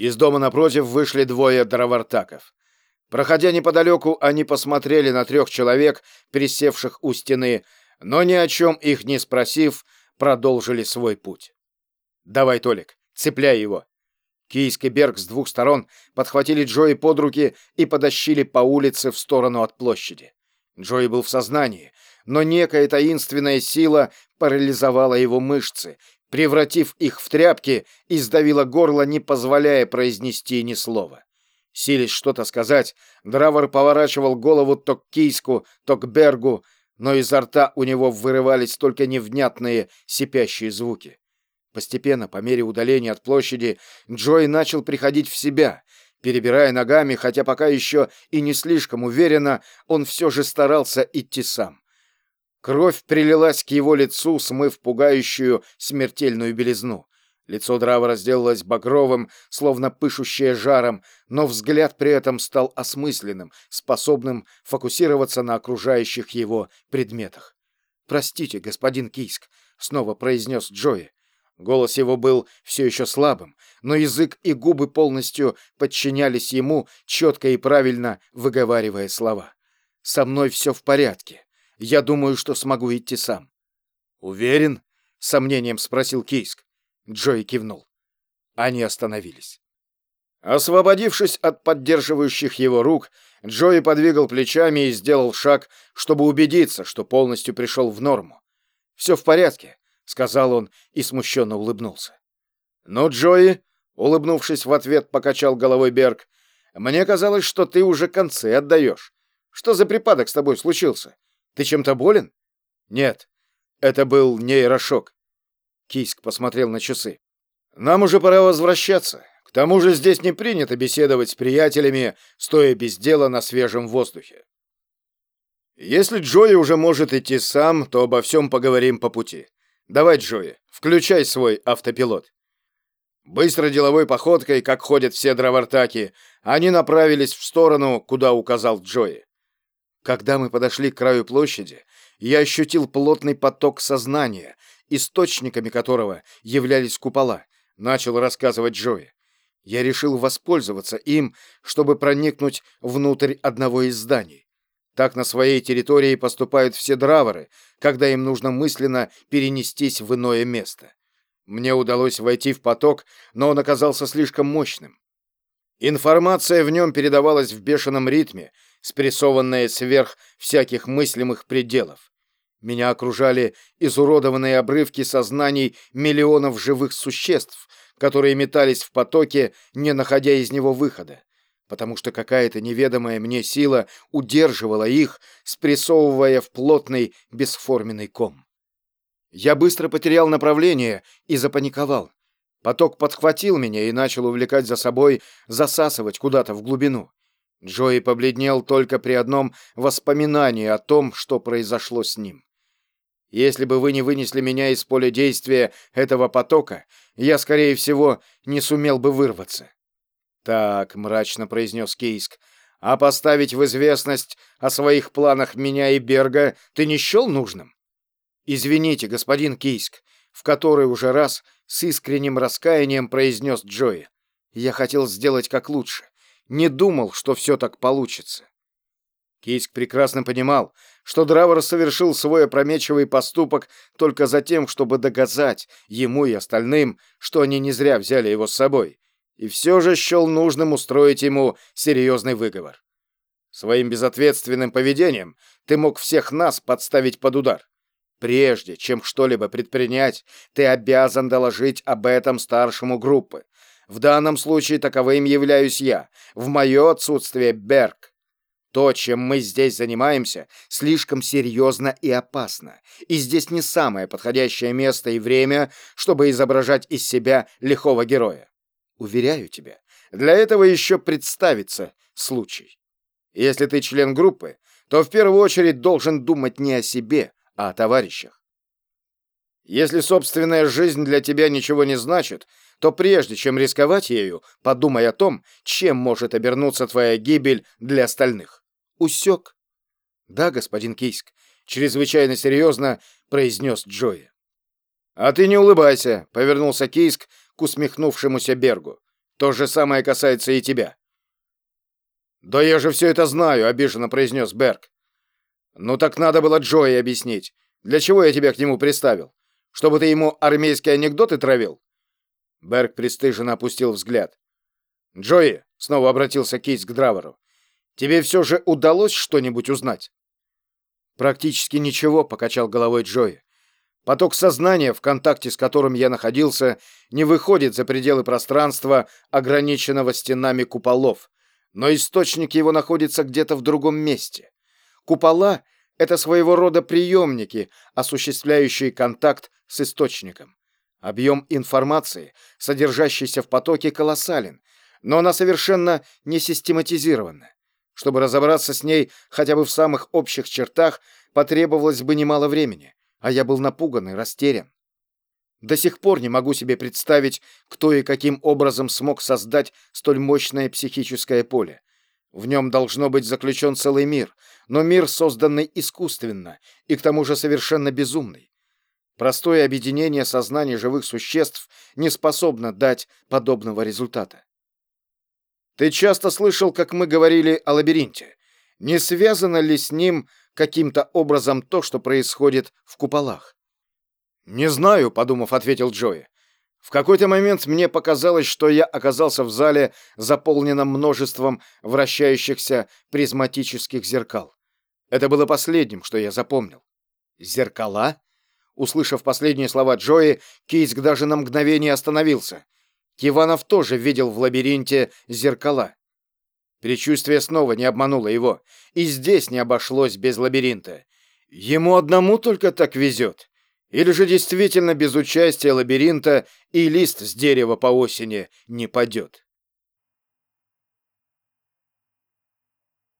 Из дома напротив вышли двое дровартаков. Проходя неподалеку, они посмотрели на трех человек, пересевших у стены, но ни о чем их не спросив, продолжили свой путь. «Давай, Толик, цепляй его!» Кийск Берг с двух сторон подхватили Джои под руки и потащили по улице в сторону от площади. Джои был в сознании, но некая таинственная сила парализовала его мышцы, превратив их в тряпки и сдавила горло, не позволяя произнести ни слова. Силясь что-то сказать, Дравер поворачивал голову то к Кийску, то к Бергу, но изо рта у него вырывались только невнятные сипящие звуки. Постепенно, по мере удаления от площади, Джой начал приходить в себя. Перебирая ногами, хотя пока еще и не слишком уверенно, он все же старался идти сам. Кровь прилилась к его лицу, смыв пугающую смертельную белизну. Лицо Дравера сделалось багровым, словно пышущее жаром, но взгляд при этом стал осмысленным, способным фокусироваться на окружающих его предметах. «Простите, господин Кийск», — снова произнес Джои. Голос его был все еще слабым, но язык и губы полностью подчинялись ему, четко и правильно выговаривая слова. «Со мной все в порядке. Я думаю, что смогу идти сам». «Уверен?» — сомнением спросил Кийск. Джои кивнул. Они остановились. Освободившись от поддерживающих его рук, Джои подвигал плечами и сделал шаг, чтобы убедиться, что полностью пришел в норму. «Все в порядке», — сказал он и смущенно улыбнулся. «Ну, Джои», — улыбнувшись в ответ, покачал головой Берг, «мне казалось, что ты уже концы отдаешь. Что за припадок с тобой случился? Ты чем-то болен?» «Нет, это был нейрошок. Кийск посмотрел на часы. «Нам уже пора возвращаться. К тому же здесь не принято беседовать с приятелями, стоя без дела на свежем воздухе. Если Джои уже может идти сам, то обо всем поговорим по пути. Давай, Джои, включай свой автопилот». Быстрой деловой походкой, как ходят все дровартаки, они направились в сторону, куда указал Джои. Когда мы подошли к краю площади, я ощутил плотный поток сознания, источниками которого являлись купола, начал рассказывать Джои. Я решил воспользоваться им, чтобы проникнуть внутрь одного из зданий. Так на своей территории поступают все драворы, когда им нужно мысленно перенестись в иное место. Мне удалось войти в поток, но он оказался слишком мощным. Информация в нем передавалась в бешеном ритме, спрессованная сверх всяких мыслимых пределов. Меня окружали изуродованные обрывки сознаний миллионов живых существ, которые метались в потоке, не находя из него выхода, потому что какая-то неведомая мне сила удерживала их, спрессовывая в плотный бесформенный ком. Я быстро потерял направление и запаниковал. Поток подхватил меня и начал увлекать за собой, засасывать куда-то в глубину. Джои побледнел только при одном воспоминании о том, что произошло с ним. Если бы вы не вынесли меня из поля действия этого потока, я, скорее всего, не сумел бы вырваться. Так, мрачно произнес Кейск, а поставить в известность о своих планах меня и Берга ты не счел нужным? Извините, господин Кейск, в который уже раз с искренним раскаянием произнес Джои. Я хотел сделать как лучше. Не думал, что все так получится. Кейск прекрасно понимал, что Дравер совершил свой опрометчивый поступок только за тем, чтобы доказать ему и остальным, что они не зря взяли его с собой, и все же счел нужным устроить ему серьезный выговор. Своим безответственным поведением ты мог всех нас подставить под удар. Прежде чем что-либо предпринять, ты обязан доложить об этом старшему группы. В данном случае таковым являюсь я, в мое отсутствие Берг. То, чем мы здесь занимаемся, слишком серьезно и опасно, и здесь не самое подходящее место и время, чтобы изображать из себя лихого героя. Уверяю тебя, для этого еще представится случай. Если ты член группы, то в первую очередь должен думать не о себе, а о товарищах. Если собственная жизнь для тебя ничего не значит, то прежде чем рисковать ею, подумай о том, чем может обернуться твоя гибель для остальных усек. Да, господин Кийск, чрезвычайно серьезно произнес Джои. А ты не улыбайся, повернулся Кийск к усмехнувшемуся Бергу. То же самое касается и тебя». «Да я же все это знаю», — обиженно произнес Берг. «Ну так надо было Джои объяснить. Для чего я тебя к нему приставил? Чтобы ты ему армейские анекдоты травил?» Берг пристыженно опустил взгляд. «Джои», — снова обратился Кейс к Драверу, — «тебе все же удалось что-нибудь узнать?» «Практически ничего», — покачал головой Джои. «Поток сознания, в контакте с которым я находился, не выходит за пределы пространства, ограниченного стенами куполов, но источник его находится где-то в другом месте. Купола — это своего рода приемники, осуществляющие контакт с источником. Объем информации, содержащийся в потоке, колоссален, но она совершенно не систематизирована. Чтобы разобраться с ней хотя бы в самых общих чертах, потребовалось бы немало времени, а я был напуган и растерян. До сих пор не могу себе представить, кто и каким образом смог создать столь мощное психическое поле. В нем должно быть заключен целый мир, но мир, созданный искусственно и к тому же совершенно безумный. Простое объединение сознаний живых существ не способно дать подобного результата. Ты часто слышал, как мы говорили о лабиринте. Не связано ли с ним каким-то образом то, что происходит в куполах? «Не знаю», — подумав, ответил Джои. В какой-то момент мне показалось, что я оказался в зале, заполненном множеством вращающихся призматических зеркал. Это было последним, что я запомнил. «Зеркала?» Услышав последние слова Джои, Кейск даже на мгновение остановился. Киванов тоже видел в лабиринте зеркала. Предчувствие снова не обмануло его. И здесь не обошлось без лабиринта. Ему одному только так везет. Или же действительно без участия лабиринта и лист с дерева по осени не падет.